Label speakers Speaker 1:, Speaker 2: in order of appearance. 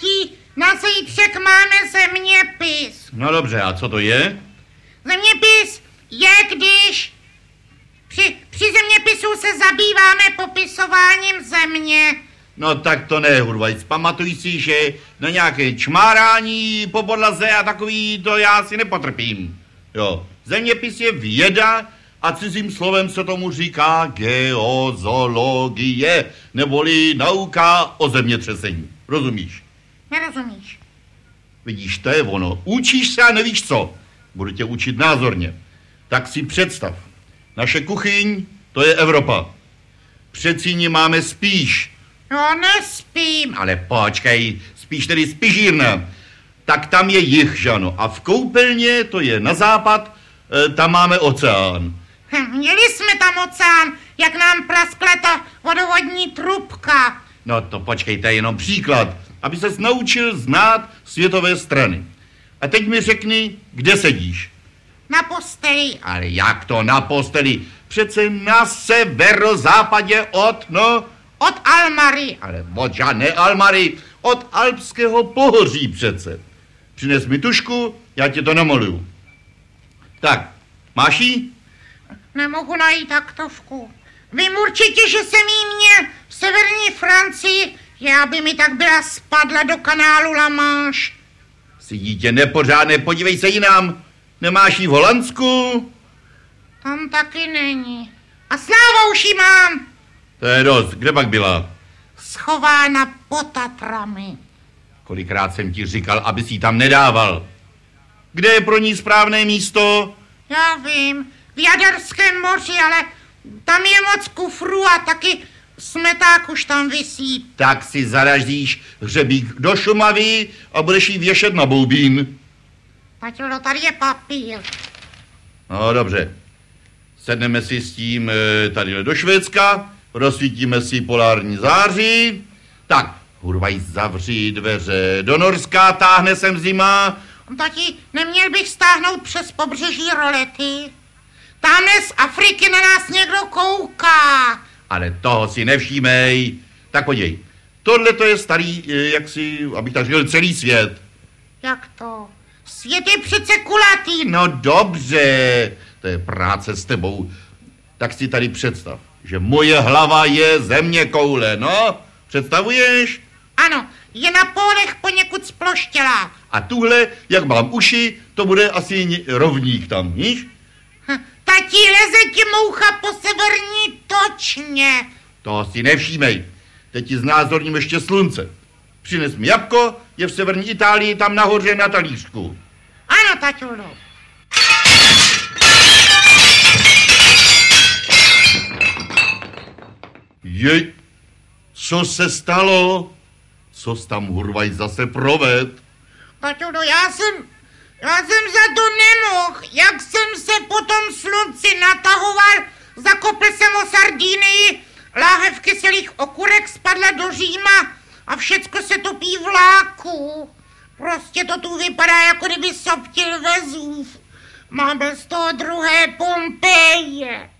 Speaker 1: Tati, na zítřek máme zeměpis.
Speaker 2: No dobře, a co to je?
Speaker 1: Zeměpis je, když při, při zeměpisu se zabýváme popisováním země.
Speaker 2: No tak to ne, Hurvajc. Pamatuj si, že na nějaké čmárání po podlaze a takový, to já si nepotrpím. Jo, zeměpis je věda a cizím slovem se tomu říká geozologie, neboli nauka o zemětřesení. Rozumíš?
Speaker 1: Nerozumíš?
Speaker 2: Vidíš, to je ono. Učíš se a nevíš co. Budu tě učit názorně. Tak si představ. Naše kuchyň, to je Evropa. Přeci ní máme spíš.
Speaker 1: No, nespím.
Speaker 2: Ale počkej, spíš tedy spižírna. Tak tam je jich, žano. A v koupelně, to je na západ, e, tam máme oceán.
Speaker 1: Hm, Měli jsme tam oceán, jak nám praskla ta vodovodní trubka.
Speaker 2: No to počkej, to je jenom příklad, aby ses naučil znát světové strany. A teď mi řekni, kde sedíš.
Speaker 1: Na posteli.
Speaker 2: Ale jak to na posteli? Přece na severozápadě od, no,
Speaker 1: Od Almary.
Speaker 2: ale od žádné Almary, od alpského pohoří přece. Přines mi tušku, já ti to namoluju. Tak, máš jí?
Speaker 1: Nemohu najít taktovku. Vím určitě, že jsem jí měl v severní Francii, že aby mi tak byla spadla do kanálu La Manche.
Speaker 2: Jsi dítě nepořádné, podívej se jinam. Nemáš jí v Holandsku?
Speaker 1: Tam taky není. A sláva už ji mám.
Speaker 2: To je dost, kde pak byla?
Speaker 1: Schována pod Tatrami.
Speaker 2: Kolikrát jsem ti říkal, aby si ji tam nedával. Kde je pro ní správné místo?
Speaker 1: Já vím, v Jaderském moři, ale tam je moc kufrů a taky smeták už tam visí.
Speaker 2: Tak si zaraždíš hřebík do Šumavy a budeš jí věšet na boubín.
Speaker 1: Taťulo, tady je papír.
Speaker 2: No dobře. Sedneme si s tím eh, tady do Švédska, rozsvítíme si polární září. Tak, hurvaj zavří dveře do Norska, táhne sem zima.
Speaker 1: Tati, neměl bych stáhnout přes pobřeží rolety? Tamhle z Afriky na nás někdo kouká.
Speaker 2: Ale toho si nevšímej. Tak podívej, tohle to je starý, eh, jak si, abych tak řekl, celý svět.
Speaker 1: Jak to? Svět je přece kulatý.
Speaker 2: No dobře, to je práce s tebou. Tak si tady představ, že moje hlava je země koule, no? Představuješ?
Speaker 1: Ano, je na pólech poněkud sploštělá.
Speaker 2: A tuhle, jak mám uši, to bude asi rovník tam, víš?
Speaker 1: Tati, leze ti moucha po severní točně.
Speaker 2: To si nevšímej. Teď ti znázorním ještě slunce. Přines mi jabko, je v severní Itálii, tam nahoře na talířku.
Speaker 1: Ano, taťulo.
Speaker 2: Jej, co se stalo? Co tam hurvaj zase proved?
Speaker 1: Taťulo, já jsem, já jsem za to nemohl. Jak jsem se po tom slunci natahoval, zakopl jsem o Sardínii, láhev kyselých okurek spadla do Říma a všecko se topí v láku. Prostě to tu vypadá, jako kdyby soptil Vezův. Máme z toho druhé Pompeje.